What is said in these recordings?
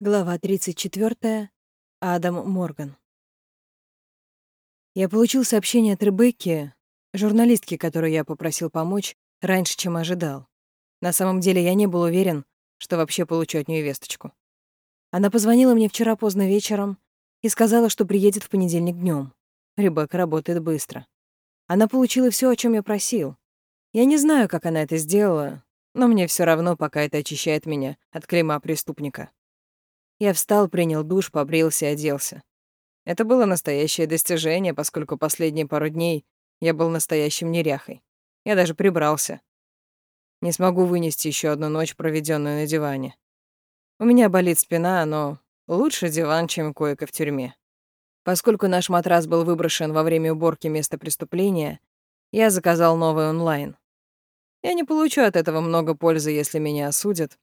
Глава 34. Адам Морган. Я получил сообщение от Ребекки, журналистки, которую я попросил помочь, раньше, чем ожидал. На самом деле я не был уверен, что вообще получу от нее весточку. Она позвонила мне вчера поздно вечером и сказала, что приедет в понедельник днем. Ребекка работает быстро. Она получила все, о чем я просил. Я не знаю, как она это сделала, но мне все равно, пока это очищает меня от клейма преступника. Я встал, принял душ, побрился оделся. Это было настоящее достижение, поскольку последние пару дней я был настоящим неряхой. Я даже прибрался. Не смогу вынести еще одну ночь, проведенную на диване. У меня болит спина, но лучше диван, чем койка в тюрьме. Поскольку наш матрас был выброшен во время уборки места преступления, я заказал новый онлайн. Я не получу от этого много пользы, если меня осудят,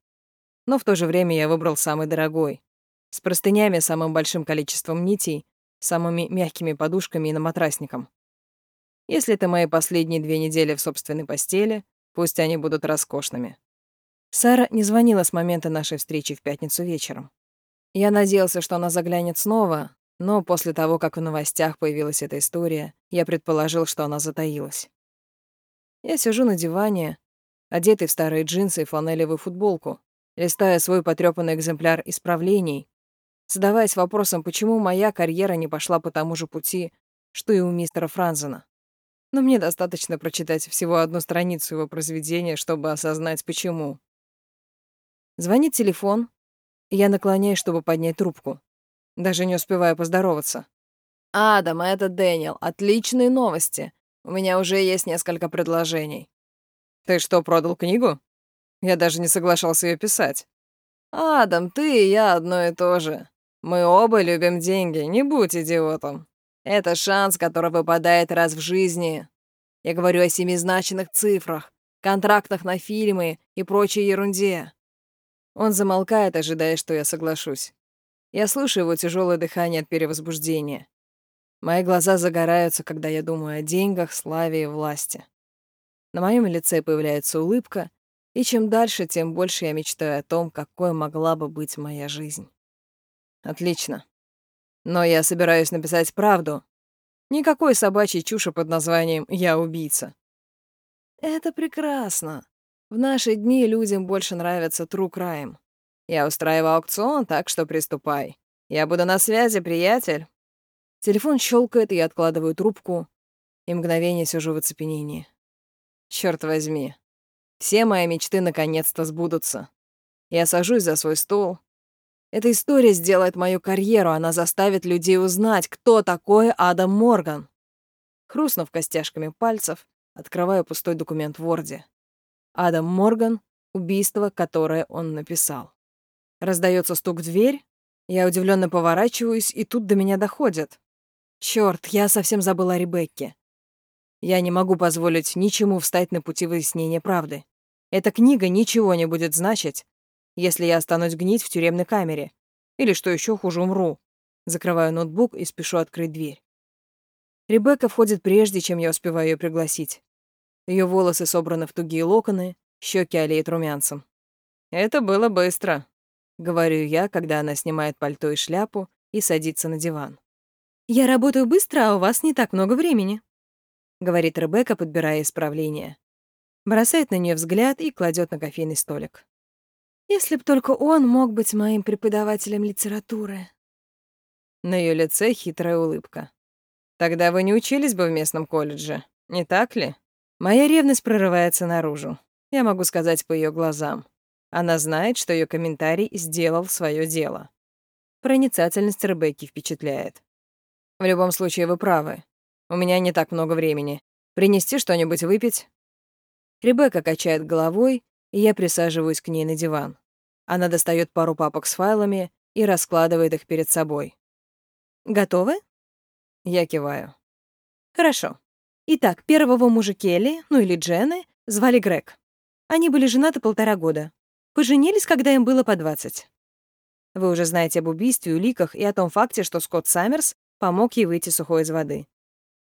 но в то же время я выбрал самый дорогой. С простынями, самым большим количеством нитей, самыми мягкими подушками и на матрасником. Если это мои последние две недели в собственной постели, пусть они будут роскошными. Сара не звонила с момента нашей встречи в пятницу вечером. Я надеялся, что она заглянет снова, но после того, как в новостях появилась эта история, я предположил, что она затаилась. Я сижу на диване, одетый в старые джинсы и фланелевую футболку, листая свой потрёпанный экземпляр исправлений, задаваясь вопросом, почему моя карьера не пошла по тому же пути, что и у мистера Франзена. Но мне достаточно прочитать всего одну страницу его произведения, чтобы осознать, почему. Звонит телефон, и я наклоняюсь, чтобы поднять трубку. Даже не успеваю поздороваться. «Адам, это Дэниел. Отличные новости. У меня уже есть несколько предложений». «Ты что, продал книгу?» Я даже не соглашался ее писать. «Адам, ты и я одно и то же. Мы оба любим деньги, не будь идиотом. Это шанс, который выпадает раз в жизни. Я говорю о семизначных цифрах, контрактах на фильмы и прочей ерунде. Он замолкает, ожидая, что я соглашусь. Я слушаю его тяжелое дыхание от перевозбуждения. Мои глаза загораются, когда я думаю о деньгах, славе и власти. На моем лице появляется улыбка, и чем дальше, тем больше я мечтаю о том, какой могла бы быть моя жизнь. Отлично. Но я собираюсь написать правду. Никакой собачьей чуши под названием «Я убийца». Это прекрасно. В наши дни людям больше нравится true crime. Я устраиваю аукцион, так что приступай. Я буду на связи, приятель. Телефон щелкает, и я откладываю трубку, и мгновение сижу в оцепенении. Черт возьми. Все мои мечты наконец-то сбудутся. Я сажусь за свой стол, эта история сделает мою карьеру, она заставит людей узнать, кто такой Адам Морган. Хрустнув костяшками пальцев, открываю пустой документ в Ворде. Адам Морган — убийство, которое он написал. Раздается стук в дверь, я удивленно поворачиваюсь, и тут до меня доходит. Черт, я совсем забыла о Ребекке. Я не могу позволить ничему встать на пути выяснения правды. Эта книга ничего не будет значить, если я останусь гнить в тюремной камере. Или, что еще хуже, умру. Закрываю ноутбук и спешу открыть дверь. Ребекка входит прежде, чем я успеваю ее пригласить. Ее волосы собраны в тугие локоны, щеки олеют румянцем. «Это было быстро», — говорю я, когда она снимает пальто и шляпу и садится на диван. «Я работаю быстро, а у вас не так много времени», — говорит Ребекка, подбирая исправление. Бросает на нее взгляд и кладет на кофейный столик. Если б только он мог быть моим преподавателем литературы. На ее лице хитрая улыбка. Тогда вы не учились бы в местном колледже, не так ли? Моя ревность прорывается наружу. Я могу сказать по ее глазам. Она знает, что ее комментарий сделал свое дело. Проницательность Ребекки впечатляет. В любом случае, вы правы. У меня не так много времени. Принести что-нибудь выпить? Ребекка качает головой, и я присаживаюсь к ней на диван. Она достает пару папок с файлами и раскладывает их перед собой. «Готовы?» Я киваю. «Хорошо. Итак, первого мужа Келли, ну или Джены, звали Грег. Они были женаты полтора года. Поженились, когда им было по 20. Вы уже знаете об убийстве, уликах и о том факте, что Скотт Саммерс помог ей выйти сухой из воды.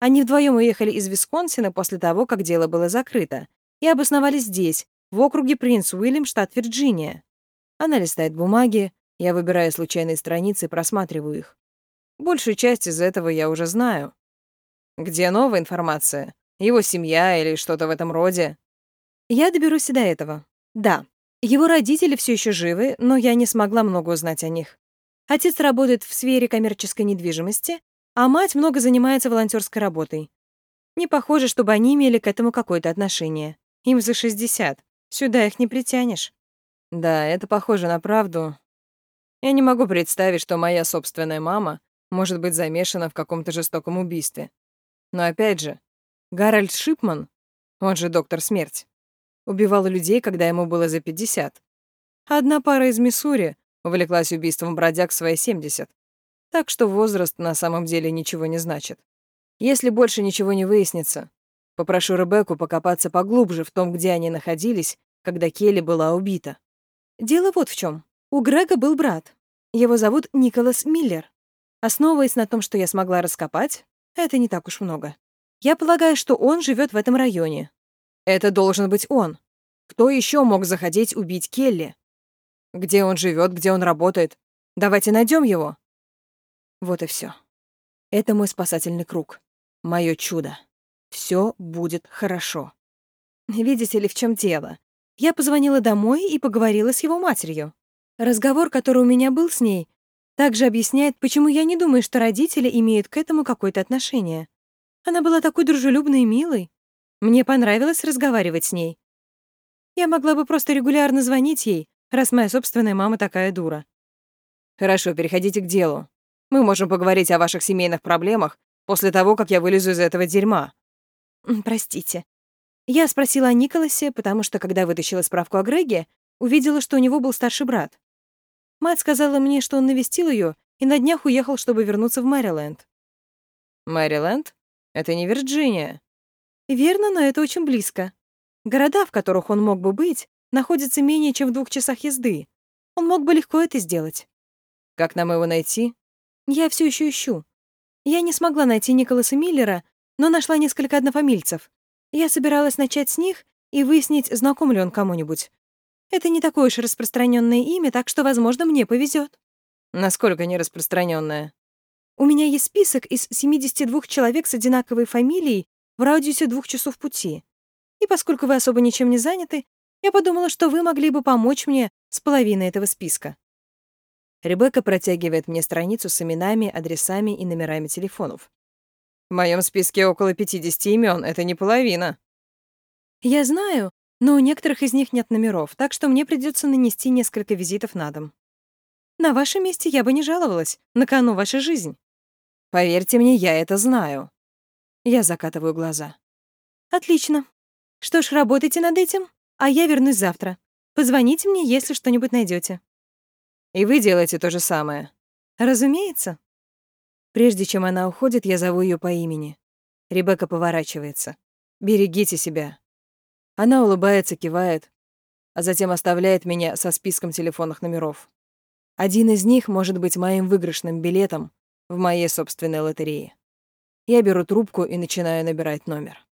Они вдвоем уехали из Висконсина после того, как дело было закрыто, и обосновались здесь, в округе Принц Уильям, штат Вирджиния. Она листает бумаги, Я выбираю случайные страницы и просматриваю их. Большую часть из этого я уже знаю. Где новая информация? Его семья или что-то в этом роде? Я доберусь и до этого. Да, его родители все еще живы, но я не смогла много узнать о них. Отец работает в сфере коммерческой недвижимости, а мать много занимается волонтерской работой. Не похоже, чтобы они имели к этому какое-то отношение. Им за 60. Сюда их не притянешь. Да, это похоже на правду. Я не могу представить, что моя собственная мама может быть замешана в каком-то жестоком убийстве. Но опять же, Гарольд Шипман, он же доктор смерть, убивал людей, когда ему было за 50. Одна пара из Миссури увлеклась убийством бродяг в свои 70. Так что возраст на самом деле ничего не значит. Если больше ничего не выяснится, попрошу Ребекку покопаться поглубже в том, где они находились, когда Келли была убита. Дело вот в чем. У Грега был брат. Его зовут Николас Миллер. Основываясь на том, что я смогла раскопать, это не так уж много. Я полагаю, что он живет в этом районе. Это должен быть он. Кто еще мог заходить убить Келли? Где он живет, где он работает? Давайте найдем его. Вот и все. Это мой спасательный круг. Мое чудо. Все будет хорошо. Видите ли, в чем дело? Я позвонила домой и поговорила с его матерью. Разговор, который у меня был с ней, также объясняет, почему я не думаю, что родители имеют к этому какое-то отношение. Она была такой дружелюбной и милой. Мне понравилось разговаривать с ней. Я могла бы просто регулярно звонить ей, раз моя собственная мама такая дура. Хорошо, переходите к делу. Мы можем поговорить о ваших семейных проблемах после того, как я вылезу из этого дерьма. Простите. Я спросила о Николасе, потому что, когда вытащила справку о Греге, увидела, что у него был старший брат. Мать сказала мне, что он навестил ее и на днях уехал, чтобы вернуться в Мэриленд. Мэриленд? Это не Вирджиния. Верно, но это очень близко. Города, в которых он мог бы быть, находятся менее чем в двух часах езды. Он мог бы легко это сделать. Как нам его найти? Я все еще ищу. Я не смогла найти Николаса Миллера, но нашла несколько однофамильцев. Я собиралась начать с них и выяснить, знаком ли он кому-нибудь. Это не такое уж распространенное имя, так что, возможно, мне повезет. Насколько не распространенное? У меня есть список из 72 человек с одинаковой фамилией в радиусе двух часов пути. И поскольку вы особо ничем не заняты, я подумала, что вы могли бы помочь мне с половиной этого списка. Ребекка протягивает мне страницу с именами, адресами и номерами телефонов. В моем списке около 50 имен, это не половина. Я знаю, но у некоторых из них нет номеров, так что мне придется нанести несколько визитов на дом. На вашем месте я бы не жаловалась, на кону ваша жизнь. Поверьте мне, я это знаю. Я закатываю глаза. Отлично. Что ж, работайте над этим, а я вернусь завтра. Позвоните мне, если что-нибудь найдете. И вы делаете то же самое. Разумеется. Прежде чем она уходит, я зову ее по имени. Ребекка поворачивается. «Берегите себя». Она улыбается, кивает, а затем оставляет меня со списком телефонных номеров. Один из них может быть моим выигрышным билетом в моей собственной лотерее. Я беру трубку и начинаю набирать номер.